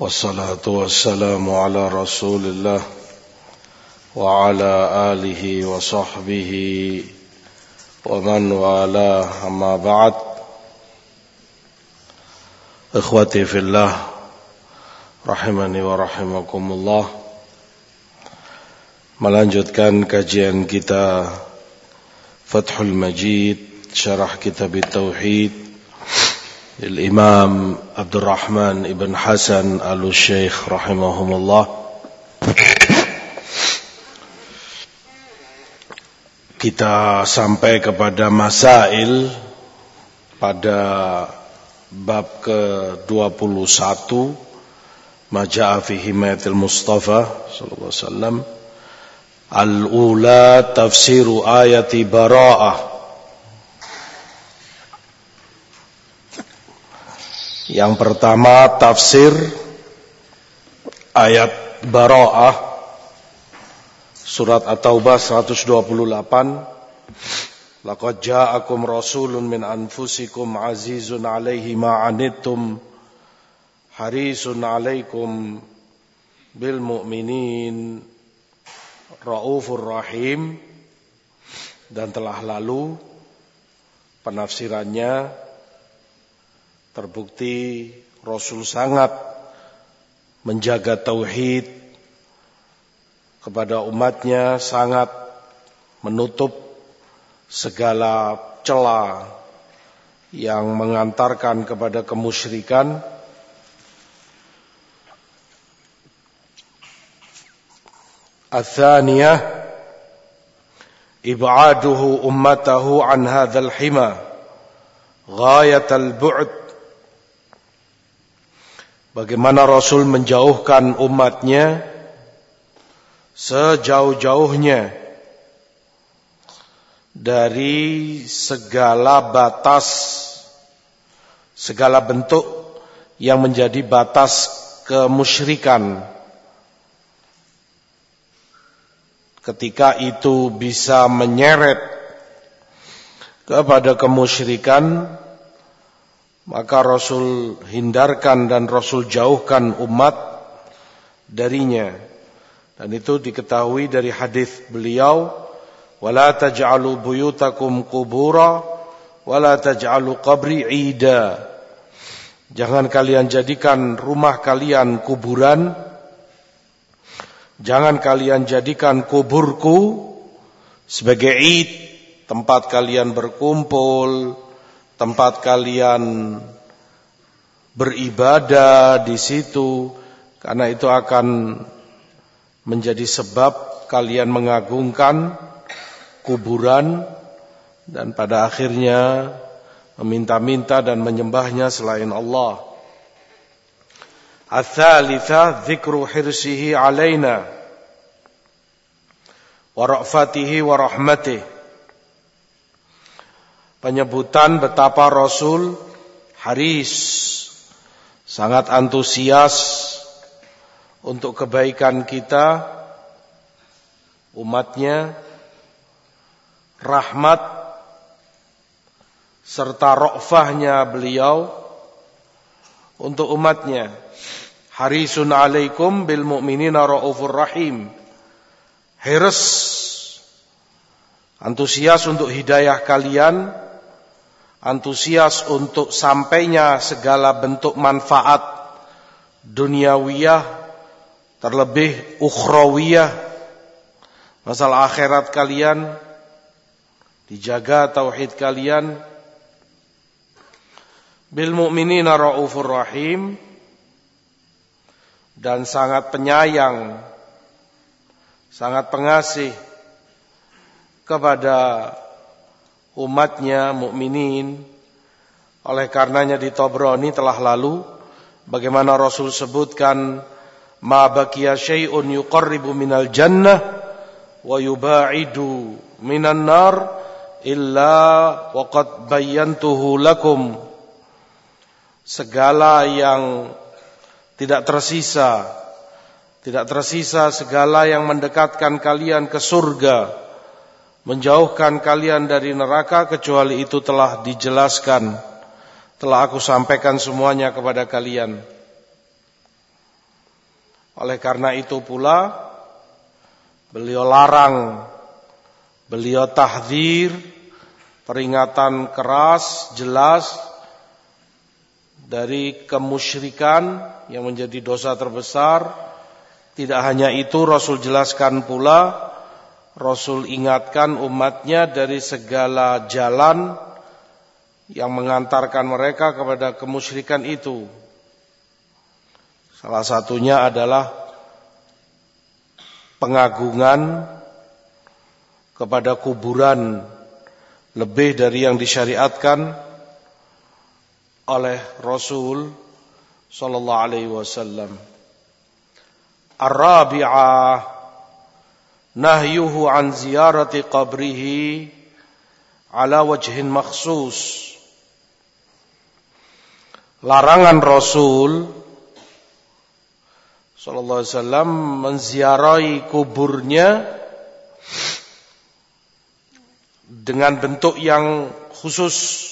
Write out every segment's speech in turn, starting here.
والصلاة والسلام على رسول الله وعلى آله وصحبه ومن والاه. أما بعد إخوتي في الله رحمني ورحمكم الله. Melanjutkan kajian كتاب فتح المجيد شرح كتاب التوحيد الإمام عبد الرحمن ابن حسن آل الشيخ رحمهم الله kita sampai kepada masail pada bab ke-21 Maja'a fi himayatil Mustafa sallallahu alaihi wasallam Al-ula tafsiru ayati bara'ah Yang pertama tafsir ayat Bara'ah surat At-Taubah 128 Laqad ja'akum rasulun min anfusikum azizun 'alaihi ma harisun 'alaikum bil mu'minin. Raufur rahim. Dan telah lalu penafsirannya Terbukti Rasul sangat menjaga tauhid kepada umatnya, sangat menutup segala celah yang mengantarkan kepada kemusyrikan. Athaniyah ib'aduhu ummatahu an hadzal hima ghayat al-bu'd Bagaimana Rasul menjauhkan umatnya sejauh-jauhnya dari segala batas, segala bentuk yang menjadi batas kemusyrikan. Ketika itu bisa menyeret kepada kemusyrikan, maka Rasul hindarkan dan Rasul jauhkan umat darinya. Dan itu diketahui dari hadis beliau, "Wala taj'alu buyutakum qubura wala taj'alu qabri 'ida." Jangan kalian jadikan rumah kalian kuburan. Jangan kalian jadikan kuburku sebagai id, tempat kalian berkumpul, tempat kalian beribadah di situ karena itu akan menjadi sebab kalian mengagungkan kuburan dan pada akhirnya meminta-minta dan menyembahnya selain Allah. Ats-tsalitsah dzikru hirsihi alaina wa ra'fatihi penyebutan betapa Rasul Haris sangat antusias untuk kebaikan kita umatnya rahmat serta rofahnya beliau. Untuk umatnya harisun alaikum bil mu'minina raufur rahim. Hirs antusias untuk hidayah kalian antusias untuk sampainya segala bentuk manfaat duniawiyah terlebih ukhrawiyah. Masalah akhirat kalian dijaga tauhid kalian. Bil mu'minina raufur rahim. Dan sangat penyayang sangat pengasih kepada umatnya mukminin. Oleh karenanya di Tobroni telah lalu bagaimana Rasul sebutkan ma baqiya syai'un yuqarribu minal jannah wa yuba'idu minan nar illa waqad bayyantuhu lakum segala yang tidak tersisa tidak tersisa segala yang mendekatkan kalian ke surga menjauhkan kalian dari neraka kecuali itu telah dijelaskan telah aku sampaikan semuanya kepada kalian Oleh karena itu pula beliau larang, beliau tahdir, peringatan keras, jelas dari kemusyrikan yang menjadi dosa terbesar. Tidak hanya itu Rasul jelaskan pula, Rasul ingatkan umatnya dari segala jalan yang mengantarkan mereka kepada kemusyrikan itu. Salah satunya adalah pengagungan kepada kuburan lebih dari yang disyariatkan oleh Rasul sallallahu alaihi wasallam. Ar-rabi'ah nahyuhu an ziyarati qabrihi ala wajhin makhsus. Larangan Rasul sallallahu alaihi wasallam menziarahi kuburnya dengan bentuk yang khusus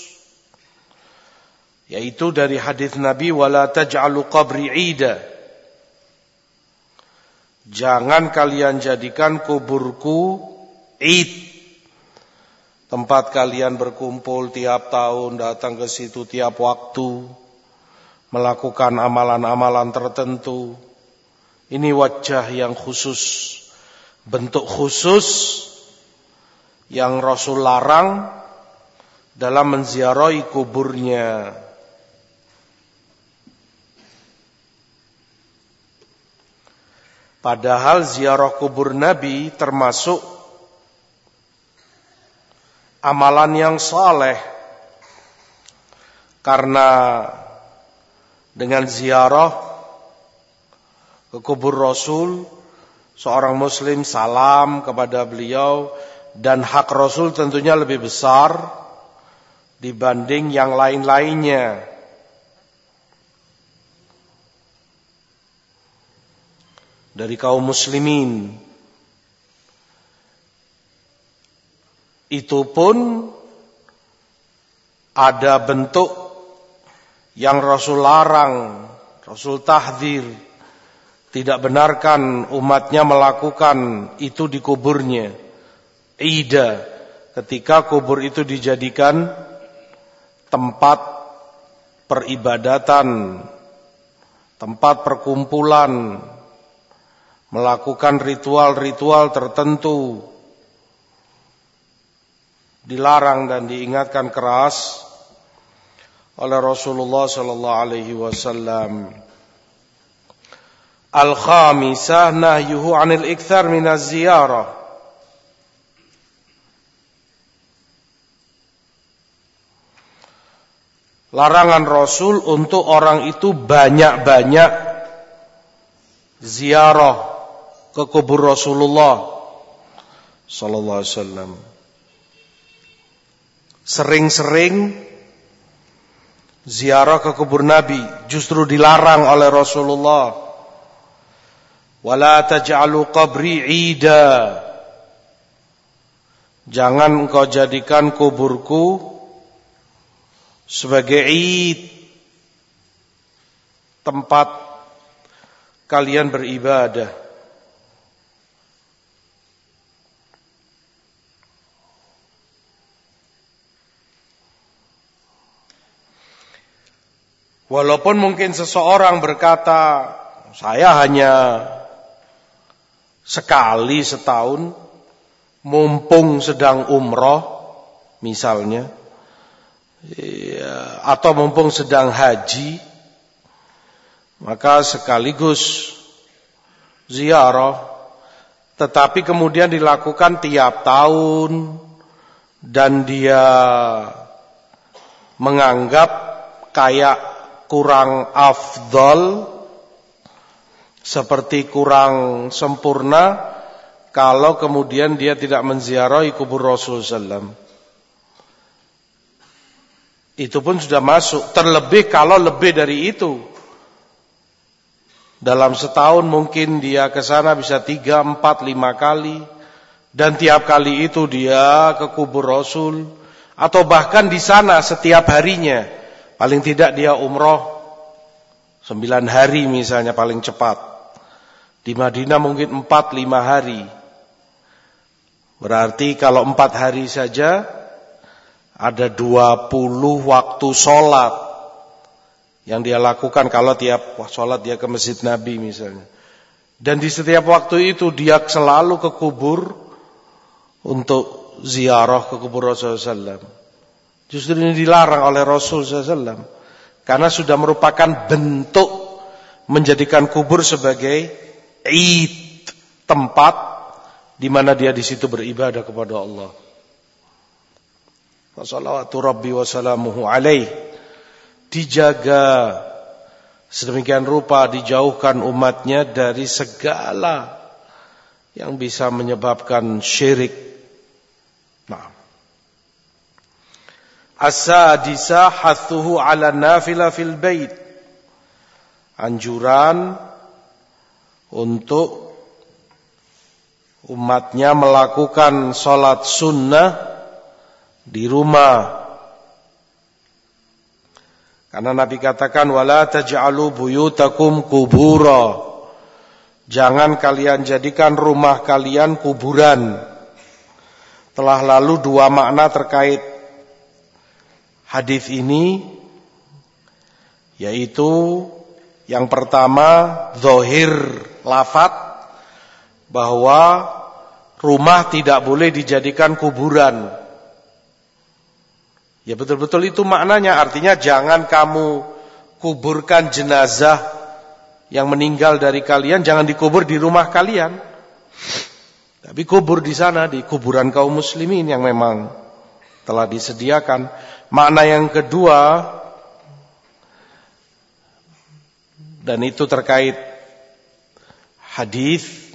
yaitu dari hadis Nabi wala taj'alu qabri 'ida jangan kalian jadikan kuburku id tempat kalian berkumpul tiap tahun datang ke situ tiap waktu melakukan amalan-amalan tertentu ini wajah yang khusus, bentuk khusus yang Rasul larang dalam menziarahi kuburnya. Padahal ziarah kubur Nabi termasuk amalan yang saleh. Karena dengan ziarah ke kubur Rasul, seorang muslim salam kepada beliau dan hak Rasul tentunya lebih besar dibanding yang lain-lainnya. Dari kaum muslimin. Itu pun ada bentuk yang Rasul larang, Rasul tahdir tidak benarkan umatnya melakukan itu di kuburnya. Ida ketika kubur itu dijadikan tempat peribadatan, tempat perkumpulan, melakukan ritual-ritual tertentu. Dilarang dan diingatkan keras oleh Rasulullah sallallahu alaihi wasallam. Al-khamisah nahyuhu 'anil ikthar minaz ziyarah. Larangan Rasul untuk orang itu banyak-banyak ziarah ke kubur Rasulullah sallallahu alaihi wasallam. Sering-sering ziarah ke kubur Nabi justru dilarang oleh Rasulullah wala taj'alu 'ida Jangan engkau jadikan kuburku sebagai id tempat kalian beribadah. Walaupun mungkin seseorang berkata, saya hanya sekali setahun mumpung sedang umroh misalnya ya, atau mumpung sedang haji maka sekaligus ziarah. Tetapi kemudian dilakukan tiap tahun dan dia menganggap kayak kurang afdol seperti kurang sempurna kalau kemudian dia tidak menziarahi kubur Rasul sallam. Itu pun sudah masuk. Terlebih kalau lebih dari itu. Dalam setahun mungkin dia ke sana bisa tiga, empat, lima kali. Dan tiap kali itu dia ke kubur Rasul. Atau bahkan di sana setiap harinya. Paling tidak dia umroh. Sembilan hari misalnya paling cepat Di Madinah mungkin empat lima hari. Berarti kalau empat hari saja ada dua puluh waktu sholat yang dia lakukan kalau tiap sholat dia ke masjid Nabi misalnya. Dan di setiap waktu itu dia selalu ke kubur untuk ziarah ke kubur Rasulullah SAW. Justru ini dilarang oleh Rasul SAW. Karena sudah merupakan bentuk menjadikan kubur sebagai id tempat di mana dia di situ beribadah kepada Allah. Wassalatu Rabbi wassalamuhu alaih. Dijaga sedemikian rupa dijauhkan umatnya dari segala yang bisa menyebabkan syirik. As-sadisa hathuhu ala nafila fil bait. Anjuran untuk umatnya melakukan sholat sunnah di rumah. Karena Nabi katakan wala taj'alu buyutakum kubura. Jangan kalian jadikan rumah kalian kuburan. Telah lalu dua makna terkait hadis ini yaitu yang pertama zohir lafat bahwa rumah tidak boleh dijadikan kuburan. Ya betul-betul itu maknanya artinya jangan kamu kuburkan jenazah yang meninggal dari kalian jangan dikubur di rumah kalian. Tapi kubur di sana di kuburan kaum muslimin yang memang telah disediakan. Makna yang kedua dan itu terkait hadis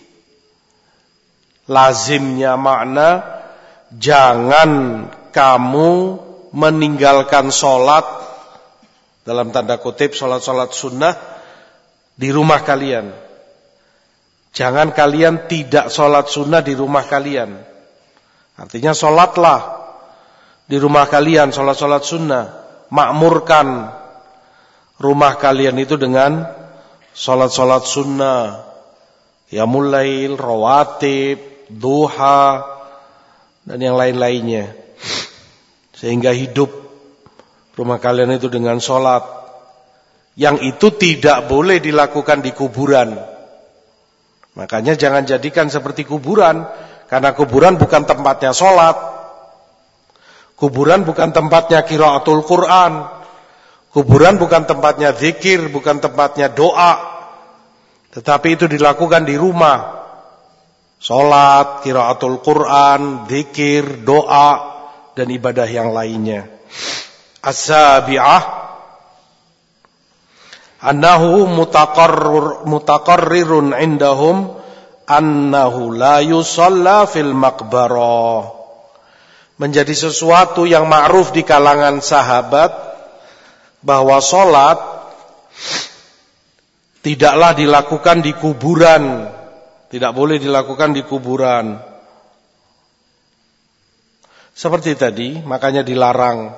lazimnya makna jangan kamu meninggalkan sholat dalam tanda kutip sholat-sholat sunnah di rumah kalian. Jangan kalian tidak sholat sunnah di rumah kalian. Artinya sholatlah di rumah kalian sholat-sholat sunnah. Makmurkan rumah kalian itu dengan Salat-salat sunnah, ya mulail, rawatib, duha, dan yang lain-lainnya. Sehingga hidup rumah kalian itu dengan salat. Yang itu tidak boleh dilakukan di kuburan. Makanya jangan jadikan seperti kuburan. Karena kuburan bukan tempatnya salat. Kuburan bukan tempatnya kiraatul Quran. Kuburan bukan tempatnya zikir, bukan tempatnya doa. Tetapi itu dilakukan di rumah. Salat, kiraatul Quran, zikir, doa dan ibadah yang lainnya. As-sabi'ah annahu mutaqarrir mutaqarrirun indahum annahu la yusalla fil maqbarah. Menjadi sesuatu yang ma'ruf di kalangan sahabat bahwa sholat tidaklah dilakukan di kuburan, tidak boleh dilakukan di kuburan. Seperti tadi, makanya dilarang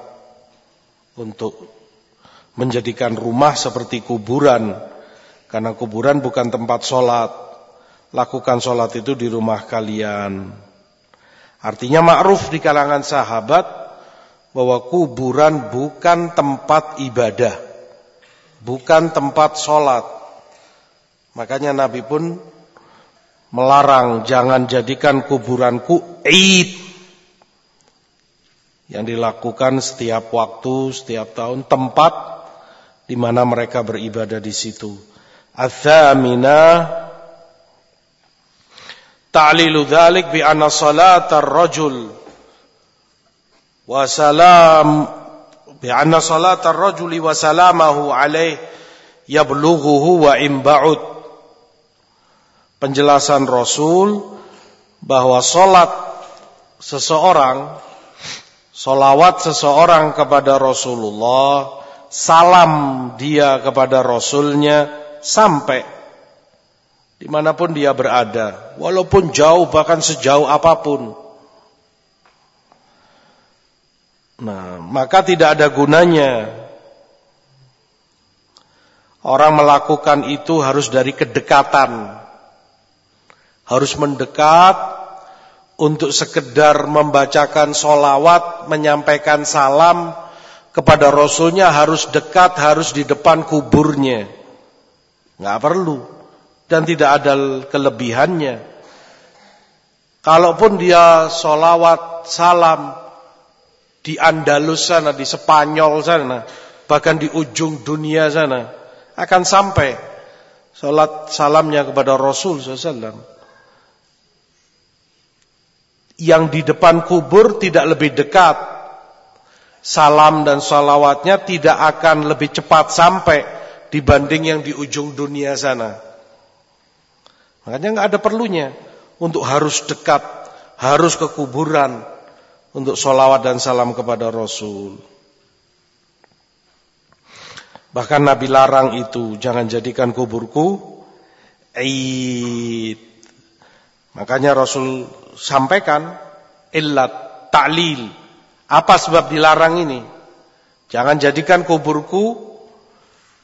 untuk menjadikan rumah seperti kuburan, karena kuburan bukan tempat sholat. Lakukan sholat itu di rumah kalian. Artinya ma'ruf di kalangan sahabat bahwa kuburan bukan tempat ibadah, bukan tempat sholat. Makanya Nabi pun melarang jangan jadikan kuburanku id yang dilakukan setiap waktu, setiap tahun, tempat di mana mereka beribadah di situ. Athamina ta'lilu dzalik bi anna salatar rajul. Wa salam bi anna salat ar-rajuli wa salamahu alaih yablughuhu wa imba'ud penjelasan Rasul bahwa salat seseorang solawat seseorang kepada Rasulullah salam dia kepada Rasulnya sampai di mana pun dia berada walaupun jauh bahkan sejauh apa pun Nah, maka tidak ada gunanya orang melakukan itu harus dari kedekatan. harus mendekat untuk sekedar membacakan solawat, menyampaikan salam kepada Rasulnya harus dekat, harus di depan kuburnya. Nggak perlu. Dan tidak ada kelebihannya. Kalaupun dia solawat, salam di Andalus sana, di Spanyol sana, bahkan di ujung dunia sana, akan sampai salat salamnya kepada Rasul SAW. Yang di depan kubur tidak lebih dekat, salam dan salawatnya tidak akan lebih cepat sampai dibanding yang di ujung dunia sana. Makanya nggak ada perlunya untuk harus dekat, harus ke kuburan untuk solawat dan salam kepada Rasul. Bahkan Nabi larang itu, jangan jadikan kuburku Eid. Makanya Rasul sampaikan illat ta'lil. Apa sebab dilarang ini? Jangan jadikan kuburku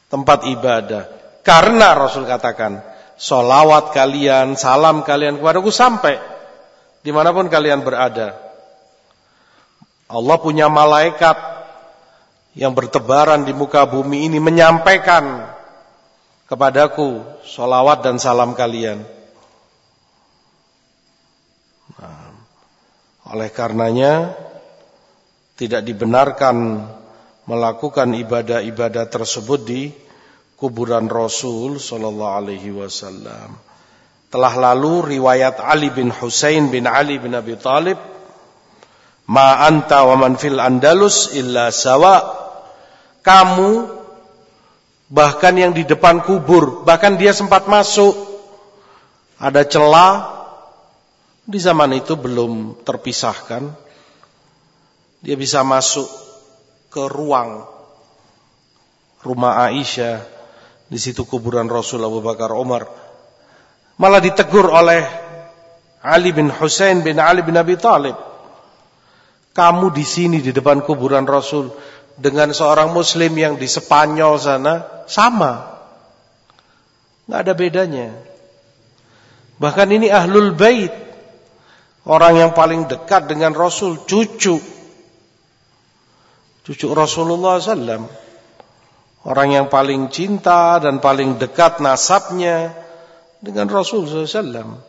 tempat ibadah. Karena Rasul katakan, solawat kalian, salam kalian kepadaku sampai di mana pun kalian berada. Allah punya malaikat yang bertebaran di muka bumi ini menyampaikan kepadaku solawat dan salam kalian. Nah, oleh karenanya tidak dibenarkan melakukan ibadah-ibadah tersebut di kuburan Rasul sallallahu alaihi wasallam. Telah lalu riwayat Ali bin Husain bin Ali bin Abi Talib, "Ma anta wa man fil Andalus illa sawa." Kamu bahkan yang di depan kubur, bahkan dia sempat masuk ada celah di zaman itu belum terpisahkan. Dia bisa masuk ke ruang rumah Aisyah di situ kuburan Rasul Abu Bakar Umar. Malah ditegur oleh Ali bin Hussein bin Ali bin Abi Talib. Kamu di sini di depan kuburan Rasul dengan seorang muslim yang di Spanyol sana sama. Nggak ada bedanya. Bahkan ini ahlul bait. Orang yang paling dekat dengan Rasul, cucu. Cucu Rasulullah SAW. Orang yang paling cinta dan paling dekat nasabnya dengan Rasul SAW.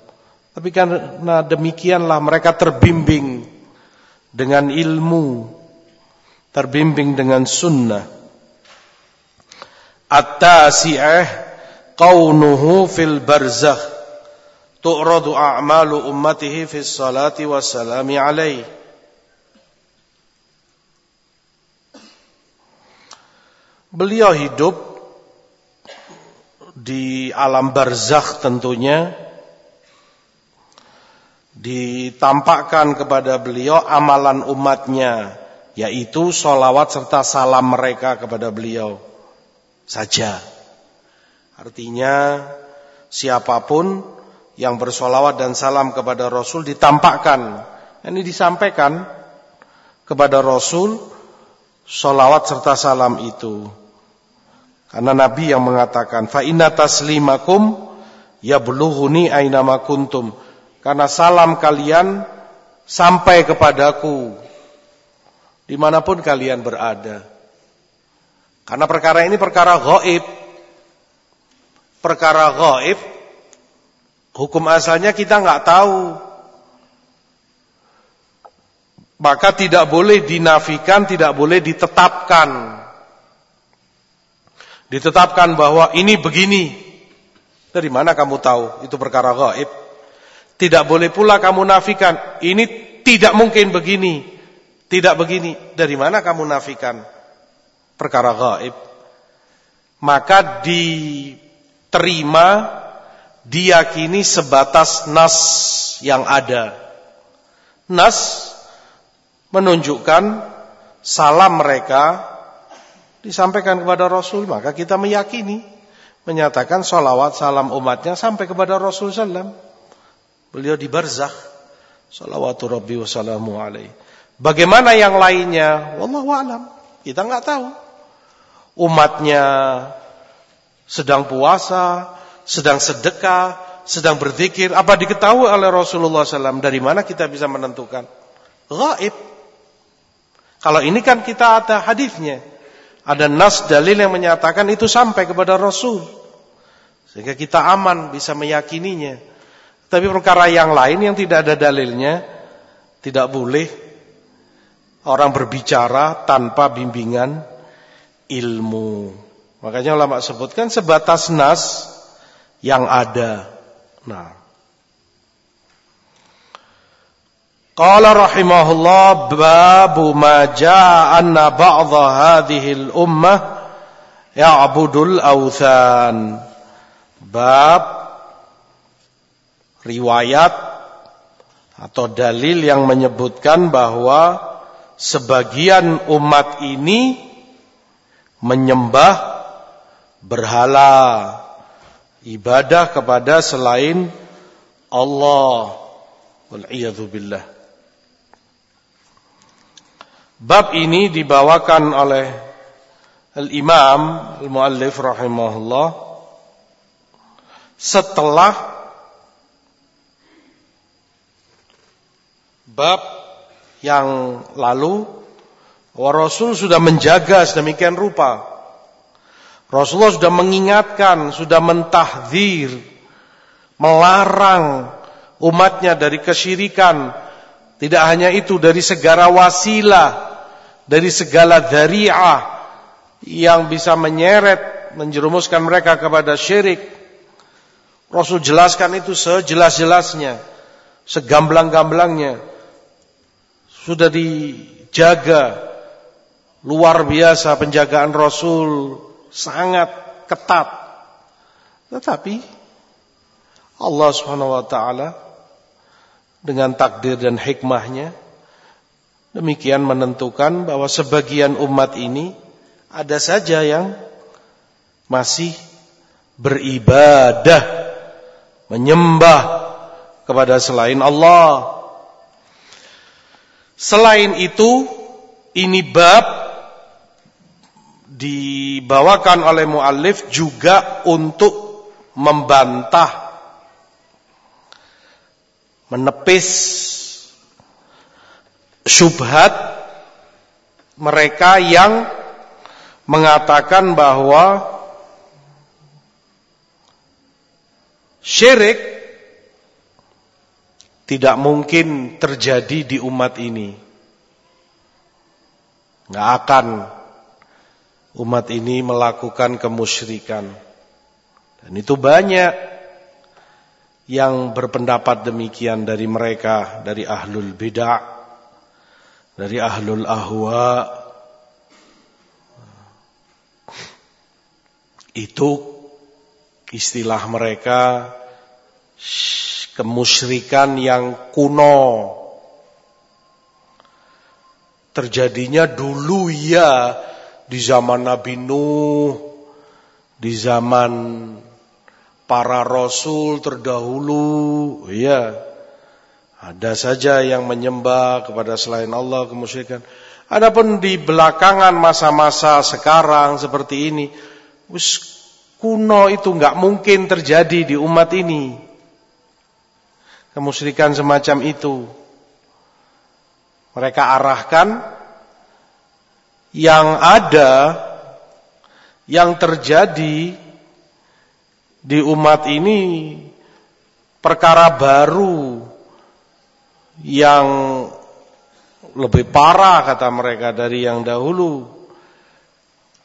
Tapi karena demikianlah mereka terbimbing dengan ilmu, terbimbing dengan sunnah. At-tasi'ah qawnuhu fil barzakh tu'radu a'malu ummatihi fis salati wassalami alaihi Beliau hidup di alam barzakh tentunya ditampakkan kepada beliau amalan umatnya yaitu solawat serta salam mereka kepada beliau saja. Artinya siapa pun yang bersolawat dan salam kepada Rasul ditampakkan. Ini disampaikan kepada Rasul solawat serta salam itu. Karena Nabi yang mengatakan, fa inna taslimakum yablughuni aina kuntum. Karena salam kalian sampai kepadaku di mana pun kalian berada. Karena perkara ini perkara gaib. Perkara gaib, hukum asalnya kita nggak tahu. Maka tidak boleh dinafikan, tidak boleh ditetapkan ditetapkan bahwa ini begini. Dari mana kamu tahu itu perkara gaib? Tidak boleh pula kamu nafikan, ini tidak mungkin begini. Tidak begini. Dari mana kamu nafikan perkara gaib? Maka diterima, diyakini sebatas nas yang ada. Nas menunjukkan salam mereka disampaikan kepada Rasul, maka kita meyakini, menyatakan salawat salam umatnya sampai kepada Rasul Sallam. Beliau di barzakh. Salawatu Rabbi wa salamu alaih. Bagaimana yang lainnya? Wallahu alam. Kita nggak tahu. Umatnya sedang puasa, sedang sedekah, sedang berzikir, apa diketahui oleh Rasulullah SAW? Dari mana kita bisa menentukan? Gaib. Kalau ini kan kita ada hadisnya. Ada nas dalil yang menyatakan itu sampai kepada Rasul. Sehingga kita aman bisa meyakininya. Tapi perkara yang lain yang tidak ada dalilnya, tidak boleh orang berbicara tanpa bimbingan ilmu. Makanya ulama sebutkan sebatas nas yang ada. Nah. Qala rahimahullah babu ma anna ba'dha hadhihi al-ummah ya'budul awthan. Bab riwayat atau dalil yang menyebutkan bahwa sebagian umat ini menyembah berhala ibadah kepada selain Allah wal billah Bab ini dibawakan oleh Al-Imam Al-Muallif rahimahullah setelah bab yang lalu Rasul sudah menjaga sedemikian rupa Rasulullah sudah mengingatkan, sudah mentahdir, melarang umatnya dari kesyirikan. Tidak hanya itu, dari segala wasilah, dari segala dari'ah yang bisa menyeret, menjerumuskan mereka kepada syirik. Rasul jelaskan itu sejelas-jelasnya, segamblang-gamblangnya. Sudah dijaga luar biasa penjagaan Rasul sangat ketat. Tetapi Allah Subhanahu wa taala dengan takdir dan hikmahnya demikian menentukan bahwa sebagian umat ini ada saja yang masih beribadah menyembah kepada selain Allah. Selain itu, ini bab dibawakan oleh muallif juga untuk membantah menepis syubhat mereka yang mengatakan bahwa syirik tidak mungkin terjadi di umat ini. Nggak akan umat ini melakukan kemusyrikan. Dan itu banyak yang berpendapat demikian dari mereka, dari ahlul bid'ah, dari ahlul ahwa. Itu istilah mereka kemusyrikan yang kuno. Terjadinya dulu ya di zaman Nabi Nuh, di zaman para rasul terdahulu, ya. Ada saja yang menyembah kepada selain Allah kemusyrikan. Adapun di belakangan masa-masa sekarang seperti ini, us kuno itu nggak mungkin terjadi di umat ini. Kemusyrikan semacam itu. Mereka arahkan yang ada yang terjadi di umat ini perkara baru yang lebih parah kata mereka dari yang dahulu.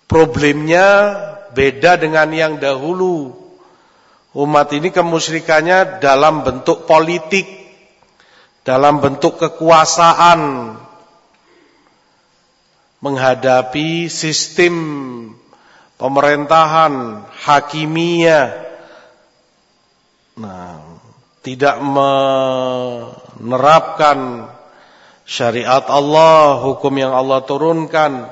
Problemnya beda dengan yang dahulu. Umat ini kemusyrikannya dalam bentuk politik, dalam bentuk kekuasaan, menghadapi sistem pemerintahan hakimiyah nah tidak menerapkan syariat Allah, hukum yang Allah turunkan.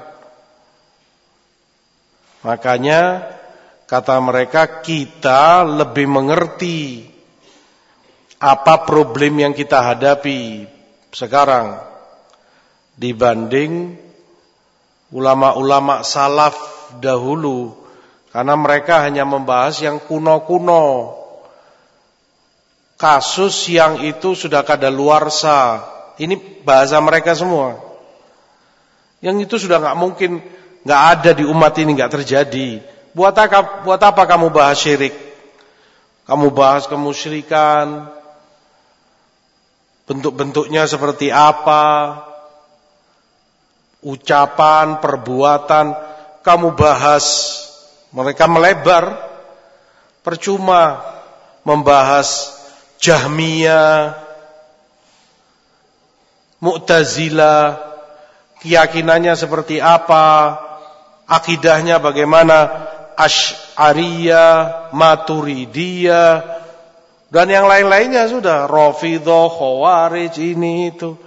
Makanya kata mereka kita lebih mengerti apa problem yang kita hadapi sekarang dibanding ulama-ulama salaf dahulu karena mereka hanya membahas yang kuno-kuno kasus yang itu sudah kada luarsa. Ini bahasa mereka semua. Yang itu sudah nggak mungkin nggak ada di umat ini nggak terjadi. Buat apa, buat apa kamu bahas syirik? Kamu bahas kemusyrikan, bentuk-bentuknya seperti apa, ucapan, perbuatan, kamu bahas, mereka melebar, percuma membahas Jahmiyah, Mu'tazilah, keyakinannya seperti apa, akidahnya bagaimana, Ash'ariyah, Maturidiyah, dan yang lain-lainnya sudah, Rafidah, Khawarij, ini itu.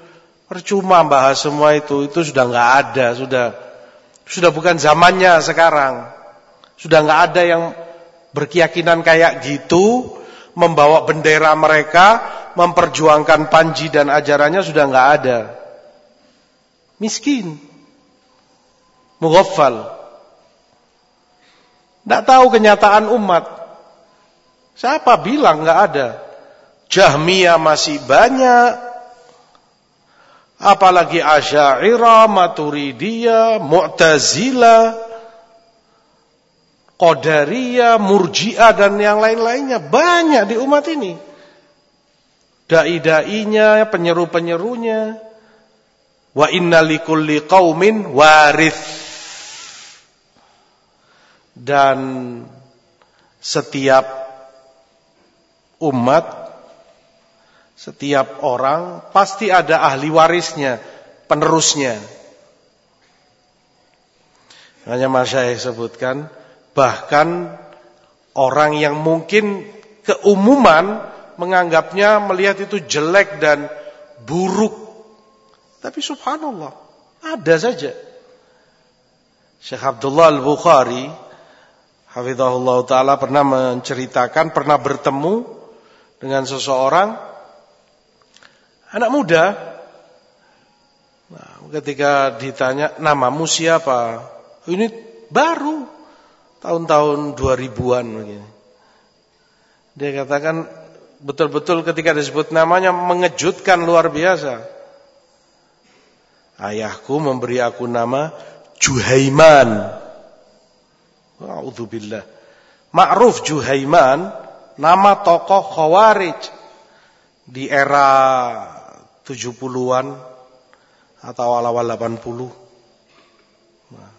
Percuma bahas semua itu, itu sudah nggak ada, sudah sudah bukan zamannya sekarang. Sudah nggak ada yang berkeyakinan kayak gitu, membawa bendera mereka, memperjuangkan panji dan ajarannya sudah nggak ada. Miskin. Mughaffal. Tidak tahu kenyataan umat. Siapa bilang nggak ada? Jahmiyah masih banyak, apalagi Asy'ariyah, Maturidiyah, Mu'tazilah, Qadariyah, Murji'ah dan yang lain-lainnya banyak di umat ini. Dai-dainya, penyeru-penyerunya. Wa inna likulli qaumin warith. Dan setiap umat setiap orang pasti ada ahli warisnya, penerusnya. Hanya Mas Syekh sebutkan, bahkan orang yang mungkin keumuman menganggapnya melihat itu jelek dan buruk. Tapi subhanallah, ada saja. Syekh Abdullah Al-Bukhari Hafizahullah Ta'ala pernah menceritakan, pernah bertemu dengan seseorang Anak muda, nah, ketika ditanya namamu siapa? Ini baru tahun-tahun 2000-an begini. Dia katakan betul-betul ketika disebut namanya mengejutkan luar biasa. Ayahku memberi aku nama Juhaiman. A'udzubillah. Ma'ruf Juhaiman nama tokoh Khawarij di era 70-an atau awal-awal 80 nah,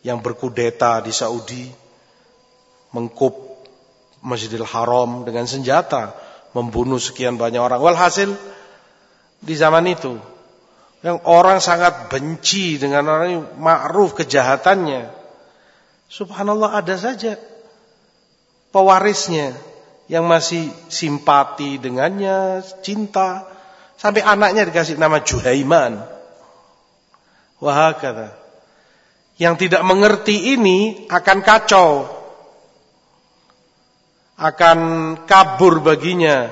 yang berkudeta di Saudi mengkup Masjidil Haram dengan senjata membunuh sekian banyak orang. Walhasil di zaman itu yang orang sangat benci dengan orang yang ma'ruf kejahatannya subhanallah ada saja pewarisnya yang masih simpati dengannya cinta Sampai anaknya dikasih nama Juhaiman. Wahakata. Yang tidak mengerti ini akan kacau. Akan kabur baginya.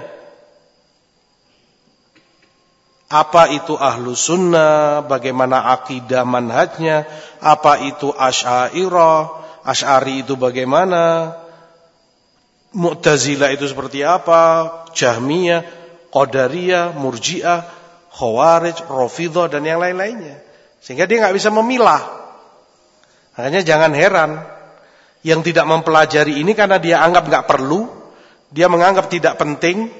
Apa itu ahlu sunnah, bagaimana akidah manhajnya, apa itu asyairah, asyari itu bagaimana, mu'tazilah itu seperti apa, jahmiyah, Qadariyah, Murji'ah, Khawarij, Rafidhah dan yang lain-lainnya. Sehingga dia nggak bisa memilah. Makanya jangan heran yang tidak mempelajari ini karena dia anggap nggak perlu, dia menganggap tidak penting,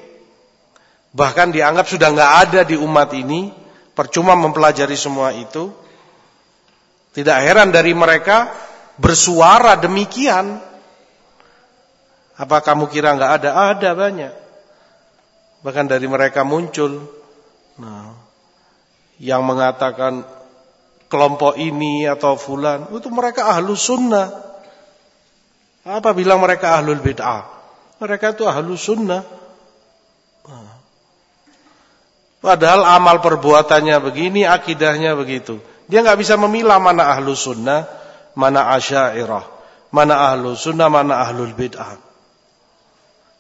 bahkan dianggap sudah nggak ada di umat ini, percuma mempelajari semua itu. Tidak heran dari mereka bersuara demikian. Apa kamu kira nggak ada? Ada banyak. Bahkan dari mereka muncul nah, yang mengatakan kelompok ini atau fulan, itu mereka ahlu sunnah. Apa bilang mereka ahlul bid'ah? Mereka itu ahlu sunnah. Nah. Padahal amal perbuatannya begini, akidahnya begitu. Dia nggak bisa memilah mana ahlu sunnah, mana asyairah, mana ahlu sunnah, mana ahlul bid'ah.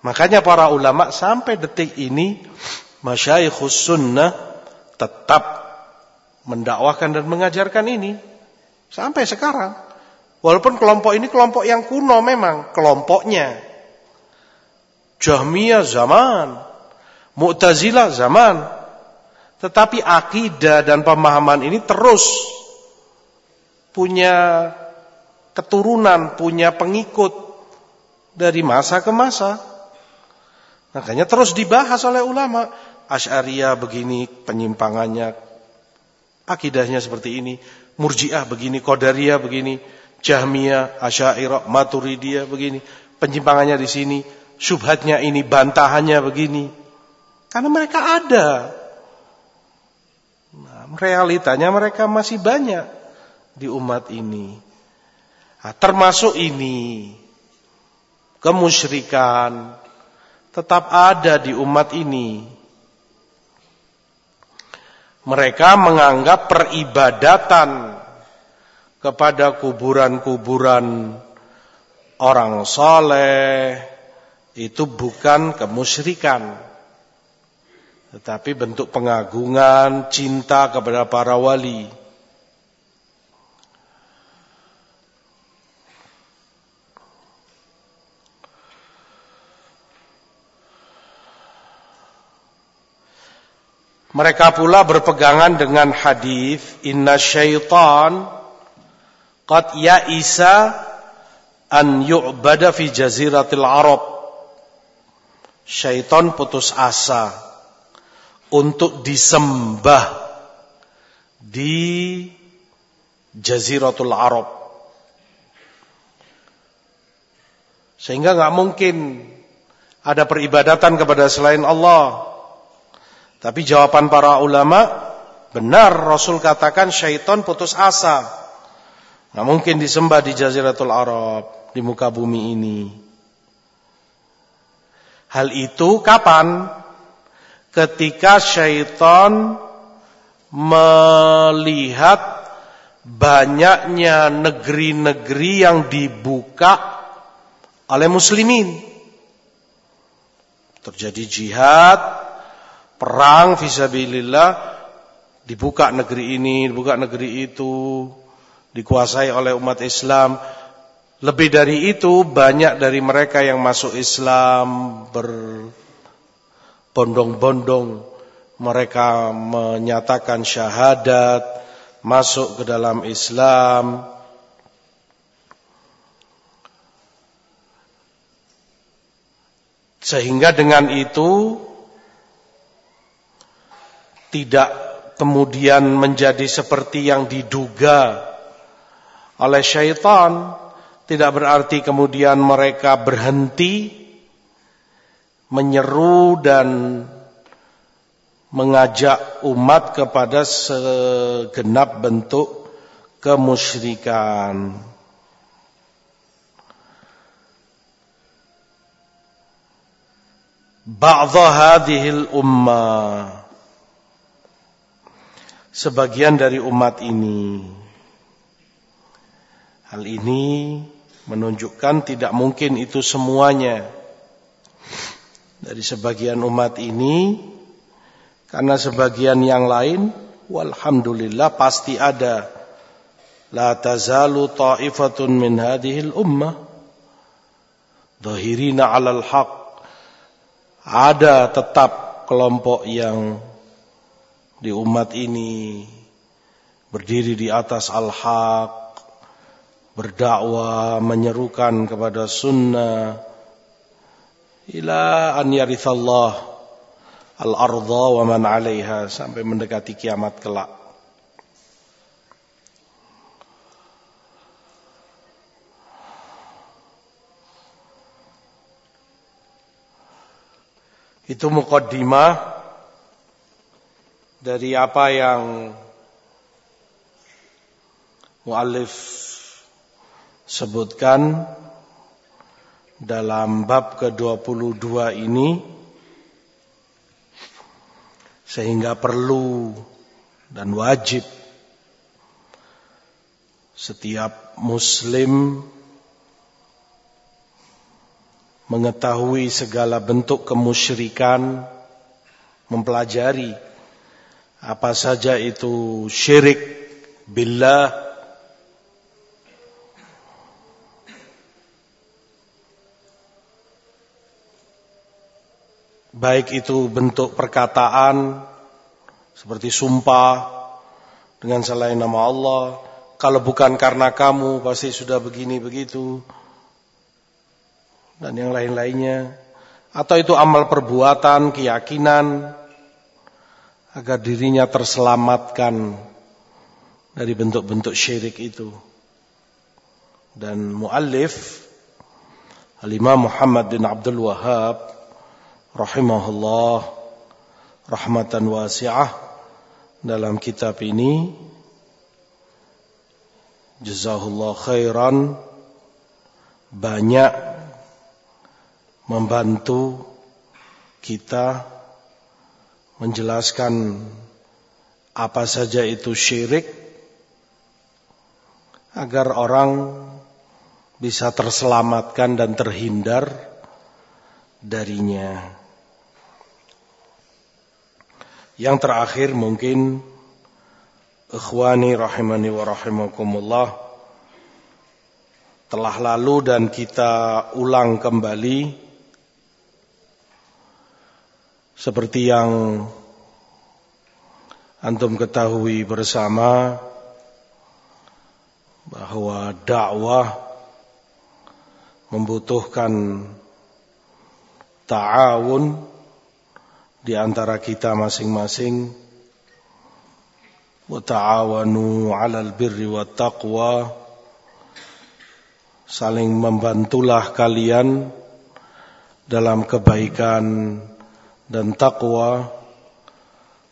Makanya para ulama sampai detik ini masyayikhus sunnah tetap mendakwahkan dan mengajarkan ini sampai sekarang. Walaupun kelompok ini kelompok yang kuno memang kelompoknya. Jahmiyah zaman, Mu'tazilah zaman. Tetapi akidah dan pemahaman ini terus punya keturunan, punya pengikut dari masa ke masa. Makanya terus dibahas oleh ulama. Asy'ariyah begini penyimpangannya, akidahnya seperti ini. Murji'ah begini, Qadariyah begini, Jahmiyah, Asy'ariyah, Maturidiyah begini. Penyimpangannya di sini, syubhatnya ini, bantahannya begini. Karena mereka ada. Nah, realitanya mereka masih banyak di umat ini. Nah, termasuk ini kemusyrikan tetap ada di umat ini. Mereka menganggap peribadatan kepada kuburan-kuburan orang soleh itu bukan kemusyrikan. Tetapi bentuk pengagungan, cinta kepada para wali. Mereka pula berpegangan dengan hadis inna syaitan qad ya'isa an yu'bada fi jaziratil Arab. Syaitan putus asa untuk disembah di jaziratul Arab. Sehingga nggak mungkin ada peribadatan kepada selain Allah. Tapi jawaban para ulama benar Rasul katakan syaitan putus asa. Nah mungkin disembah di Jaziratul Arab di muka bumi ini. Hal itu kapan? Ketika syaitan melihat banyaknya negeri-negeri yang dibuka oleh muslimin. Terjadi jihad, perang visabilillah dibuka negeri ini, dibuka negeri itu, dikuasai oleh umat Islam. Lebih dari itu banyak dari mereka yang masuk Islam berbondong-bondong mereka menyatakan syahadat, masuk ke dalam Islam. Sehingga dengan itu tidak kemudian menjadi seperti yang diduga oleh syaitan tidak berarti kemudian mereka berhenti menyeru dan mengajak umat kepada segenap bentuk kemusyrikan. Ba'dha hadhil ummah sebagian dari umat ini. Hal ini menunjukkan tidak mungkin itu semuanya. Dari sebagian umat ini karena sebagian yang lain walhamdulillah pasti ada. La tazalu ta'ifatun min hadhil ummah. Dhahirina 'alal haq. Ada tetap kelompok yang di umat ini berdiri di atas al-haq, berdakwah, menyerukan kepada sunnah, ila an yarithallah al-ardha wa man 'alaiha sampai mendekati kiamat kelak. Itu mukaddimah dari apa yang muallif sebutkan dalam bab ke-22 ini sehingga perlu dan wajib setiap muslim mengetahui segala bentuk kemusyrikan mempelajari apa saja itu syirik billah baik itu bentuk perkataan seperti sumpah dengan selain nama Allah kalau bukan karena kamu pasti sudah begini begitu dan yang lain-lainnya. Atau itu amal perbuatan keyakinan agar dirinya terselamatkan dari bentuk-bentuk syirik itu. Dan muallif Al-Imam Muhammad bin Abdul Wahab rahimahullah rahmatan wasi'ah dalam kitab ini jazahullah khairan banyak membantu kita menjelaskan apa saja itu syirik agar orang bisa terselamatkan dan terhindar darinya. Yang terakhir mungkin ikhwani rahimani wa rahimakumullah telah lalu dan kita ulang kembali seperti yang antum ketahui bersama bahwa dakwah membutuhkan ta'awun di antara kita masing-masing. Wa ta'awanu 'alal birri wat taqwa. Saling membantulah kalian dalam kebaikan dan takwa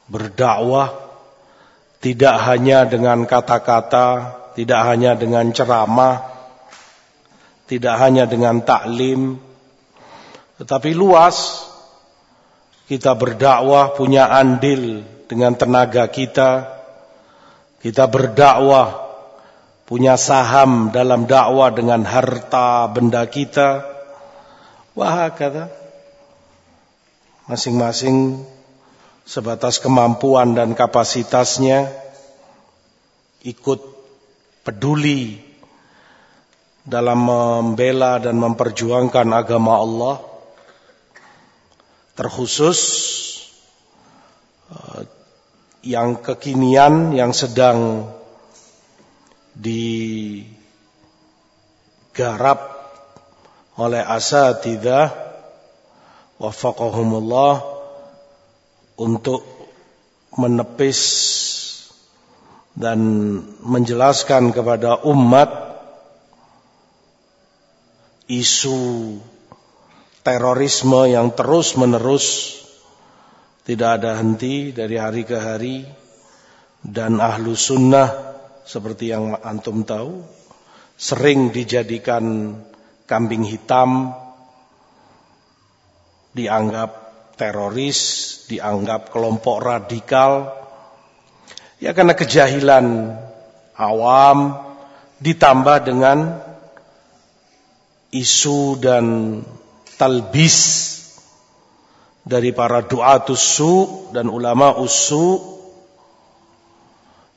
berdakwah tidak hanya dengan kata-kata tidak hanya dengan ceramah tidak hanya dengan taklim, tetapi luas. Kita berdakwah punya andil dengan tenaga kita. Kita berdakwah punya saham dalam dakwah dengan harta benda kita. Wah kata masing-masing sebatas kemampuan dan kapasitasnya ikut peduli dalam membela dan memperjuangkan agama Allah terkhusus eh, yang kekinian yang sedang digarap oleh asatidah wafaqahumullah untuk menepis dan menjelaskan kepada umat isu terorisme yang terus menerus tidak ada henti dari hari ke hari dan ahlu sunnah seperti yang antum tahu sering dijadikan kambing hitam dianggap teroris dianggap kelompok radikal ya karena kejahilan awam ditambah dengan isu dan talbis dari para duatus su dan ulama usu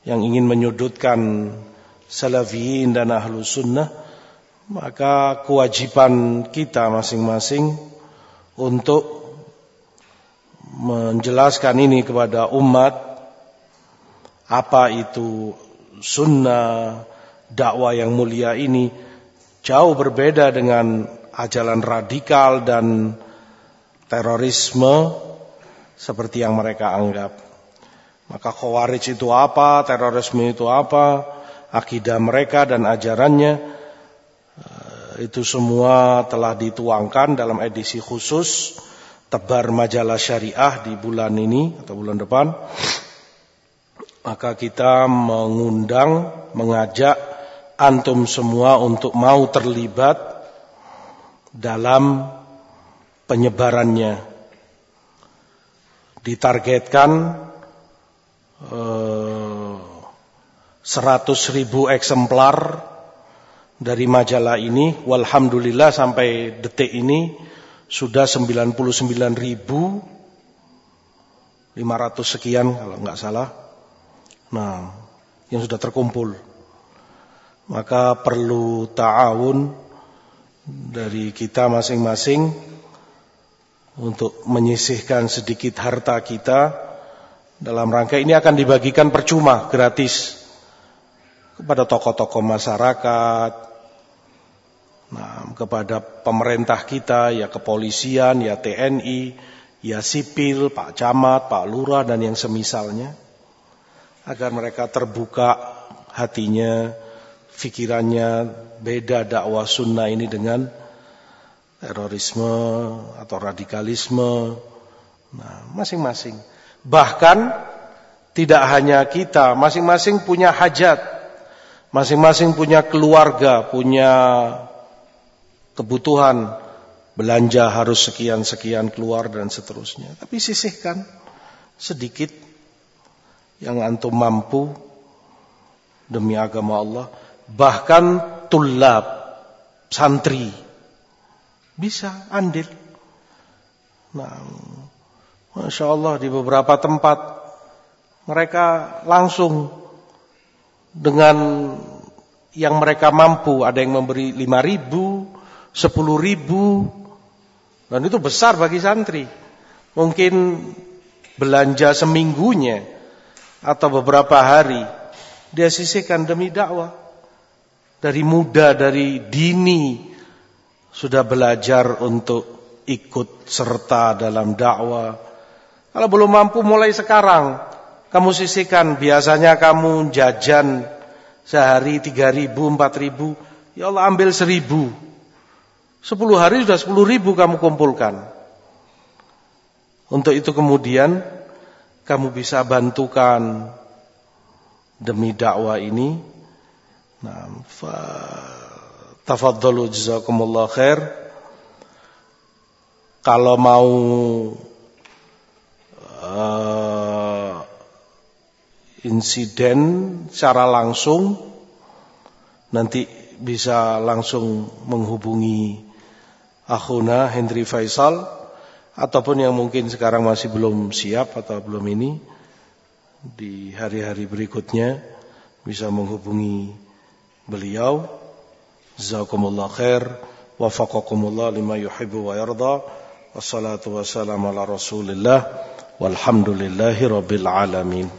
yang ingin menyudutkan salafiyin dan ahlu sunnah maka kewajiban kita masing-masing untuk menjelaskan ini kepada umat apa itu sunnah dakwah yang mulia ini jauh berbeda dengan ajaran radikal dan terorisme seperti yang mereka anggap. Maka khawarij itu apa, terorisme itu apa, akidah mereka dan ajarannya itu semua telah dituangkan dalam edisi khusus tebar majalah syariah di bulan ini atau bulan depan. Maka kita mengundang, mengajak antum semua untuk mau terlibat dalam penyebarannya. Ditargetkan eh, 100 ribu eksemplar dari majalah ini. Walhamdulillah sampai detik ini sudah 99 ribu 500 sekian kalau nggak salah. Nah, yang sudah terkumpul maka perlu ta'awun dari kita masing-masing untuk menyisihkan sedikit harta kita dalam rangka ini akan dibagikan percuma gratis kepada tokoh-tokoh masyarakat, nah, kepada pemerintah kita, ya kepolisian, ya TNI, ya sipil, Pak Camat, Pak Lurah dan yang semisalnya, agar mereka terbuka hatinya, pikirannya beda dakwah sunnah ini dengan terorisme atau radikalisme. Nah, masing-masing. Bahkan tidak hanya kita, masing-masing punya hajat, masing-masing punya keluarga, punya kebutuhan, belanja harus sekian-sekian keluar dan seterusnya. Tapi sisihkan sedikit yang antum mampu demi agama Allah. Bahkan tulab, santri, bisa andil. Nah, Masya Allah di beberapa tempat mereka langsung dengan yang mereka mampu ada yang memberi lima ribu, sepuluh ribu dan itu besar bagi santri. Mungkin belanja seminggunya atau beberapa hari dia sisihkan demi dakwah. Dari muda, dari dini sudah belajar untuk ikut serta dalam dakwah. Kalau belum mampu mulai sekarang, kamu sisihkan. Biasanya kamu jajan sehari tiga ribu, empat ribu. Ya Allah ambil seribu. Sepuluh hari sudah sepuluh ribu kamu kumpulkan. Untuk itu kemudian kamu bisa bantukan demi dakwah ini. Nah, Tafadhalu jazakumullah khair. Kalau mau uh, insiden secara langsung nanti bisa langsung menghubungi akhuna Hendri Faisal ataupun yang mungkin sekarang masih belum siap atau belum ini di hari-hari berikutnya bisa menghubungi beliau Jazakumullah khair. Wafaqakumullah lima yuhibbu wa yarda. Wassalatu wassalamu ala rasulillah. Walhamdulillahi rabbil alamin.